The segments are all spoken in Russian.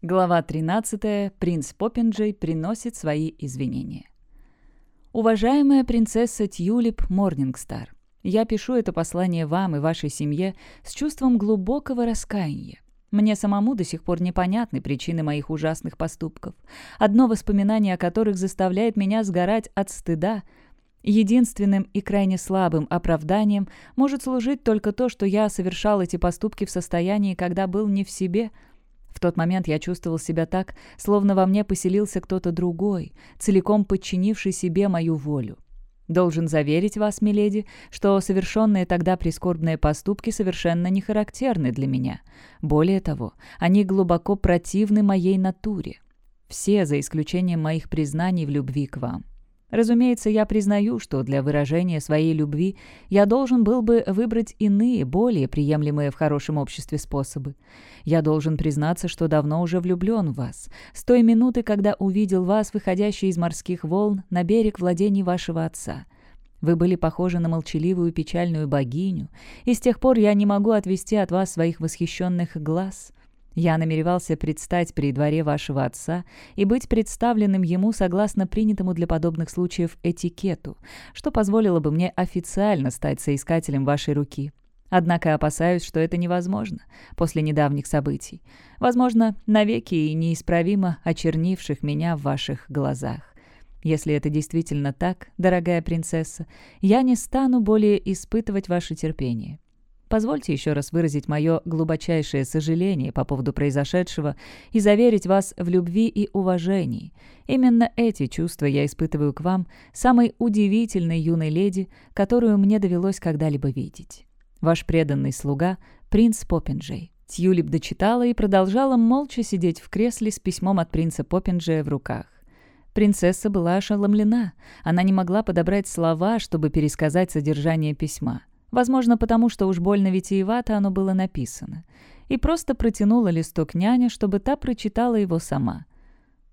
Глава 13. Принц Поппинджей приносит свои извинения. Уважаемая принцесса Тьюлип Морнингстар, я пишу это послание вам и вашей семье с чувством глубокого раскаяния. Мне самому до сих пор непонятны причины моих ужасных поступков, одно воспоминание о которых заставляет меня сгорать от стыда. Единственным и крайне слабым оправданием может служить только то, что я совершал эти поступки в состоянии, когда был не в себе – в тот момент я чувствовал себя так, словно во мне поселился кто-то другой, целиком подчинивший себе мою волю. Должен заверить вас, миледи, что совершенные тогда прискорбные поступки совершенно не характерны для меня. Более того, они глубоко противны моей натуре. Все, за исключением моих признаний в любви к вам. Разумеется, я признаю, что для выражения своей любви я должен был бы выбрать иные, более приемлемые в хорошем обществе способы. Я должен признаться, что давно уже влюблен в вас, с той минуты, когда увидел вас, выходящий из морских волн, на берег владений вашего отца. Вы были похожи на молчаливую печальную богиню, и с тех пор я не могу отвести от вас своих восхищенных глаз. Я намеревался предстать при дворе вашего отца и быть представленным ему согласно принятому для подобных случаев этикету, что позволило бы мне официально стать соискателем вашей руки. Однако опасаюсь, что это невозможно после недавних событий. Возможно, навеки и неисправимо очернивших меня в ваших глазах. Если это действительно так, дорогая принцесса, я не стану более испытывать ваше терпение. Позвольте еще раз выразить мое глубочайшее сожаление по поводу произошедшего и заверить вас в любви и уважении. Именно эти чувства я испытываю к вам, самой удивительной юной леди, которую мне довелось когда-либо видеть. Ваш преданный слуга — принц Поппинджей. Тьюлип дочитала и продолжала молча сидеть в кресле с письмом от принца Поппинджея в руках. Принцесса была ошеломлена. Она не могла подобрать слова, чтобы пересказать содержание письма. Возможно, потому что уж больно витиевато оно было написано. И просто протянула листок няня, чтобы та прочитала его сама.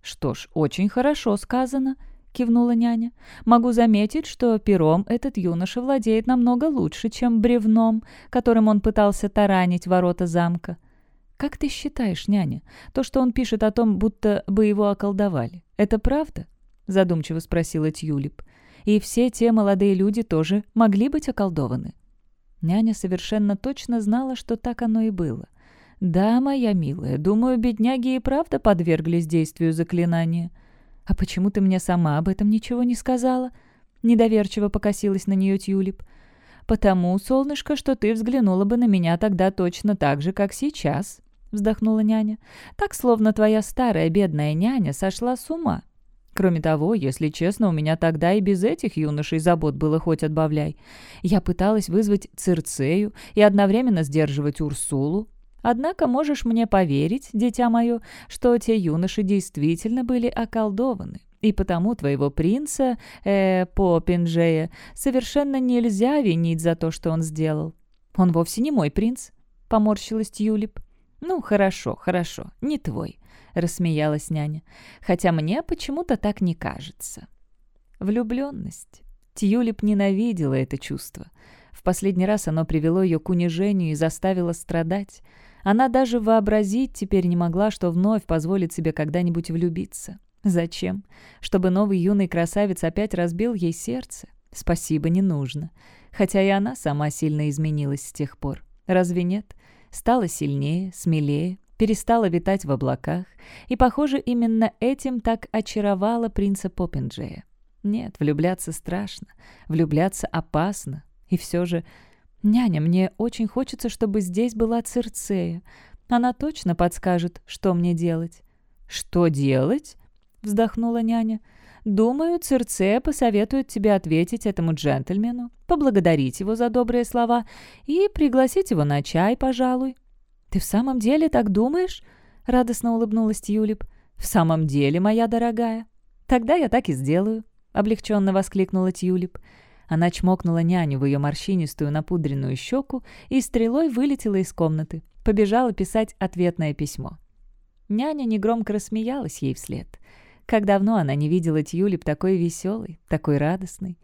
«Что ж, очень хорошо сказано», — кивнула няня. «Могу заметить, что пером этот юноша владеет намного лучше, чем бревном, которым он пытался таранить ворота замка. Как ты считаешь, няня, то, что он пишет о том, будто бы его околдовали, это правда?» — задумчиво спросила Тюлип. «И все те молодые люди тоже могли быть околдованы». Няня совершенно точно знала, что так оно и было. «Да, моя милая, думаю, бедняги и правда подверглись действию заклинания». «А почему ты мне сама об этом ничего не сказала?» Недоверчиво покосилась на нее Тюлип. «Потому, солнышко, что ты взглянула бы на меня тогда точно так же, как сейчас», — вздохнула няня. «Так, словно твоя старая бедная няня сошла с ума». Кроме того, если честно, у меня тогда и без этих юношей забот было хоть отбавляй. Я пыталась вызвать Цирцею и одновременно сдерживать Урсулу. Однако можешь мне поверить, дитя мое, что те юноши действительно были околдованы. И потому твоего принца, э, Попинджея, совершенно нельзя винить за то, что он сделал. Он вовсе не мой принц, — поморщилась Тюлип. «Ну, хорошо, хорошо, не твой рассмеялась няня. «Хотя мне почему-то так не кажется». Влюбленность. Тьюлип ненавидела это чувство. В последний раз оно привело ее к унижению и заставило страдать. Она даже вообразить теперь не могла, что вновь позволит себе когда-нибудь влюбиться. Зачем? Чтобы новый юный красавец опять разбил ей сердце? Спасибо, не нужно. Хотя и она сама сильно изменилась с тех пор. Разве нет? Стала сильнее, смелее, перестала витать в облаках, и, похоже, именно этим так очаровала принца Поппинджея. Нет, влюбляться страшно, влюбляться опасно, и все же... «Няня, мне очень хочется, чтобы здесь была Цирцея. Она точно подскажет, что мне делать». «Что делать?» — вздохнула няня. «Думаю, Цирцея посоветует тебе ответить этому джентльмену, поблагодарить его за добрые слова и пригласить его на чай, пожалуй». «Ты в самом деле так думаешь?» — радостно улыбнулась Тюлип. «В самом деле, моя дорогая?» «Тогда я так и сделаю», — облегченно воскликнула Тюлип. Она чмокнула няню в ее морщинистую напудренную щеку и стрелой вылетела из комнаты. Побежала писать ответное письмо. Няня негромко рассмеялась ей вслед. Как давно она не видела Тюлип такой веселой, такой радостной.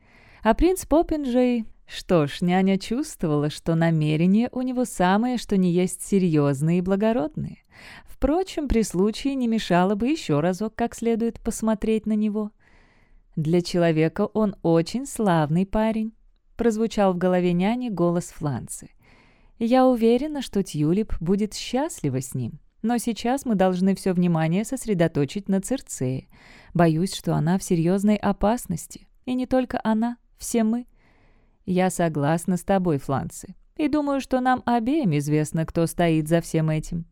А принц Поппинджей что ж, няня чувствовала, что намерения у него самые, что не есть серьезные и благородные. Впрочем, при случае не мешало бы еще разок как следует посмотреть на него. «Для человека он очень славный парень», — прозвучал в голове няни голос Фланцы. «Я уверена, что Тюлип будет счастлива с ним, но сейчас мы должны все внимание сосредоточить на Цирцее. Боюсь, что она в серьезной опасности. И не только она, все мы. Я согласна с тобой, Фланцы, и думаю, что нам обеим известно, кто стоит за всем этим.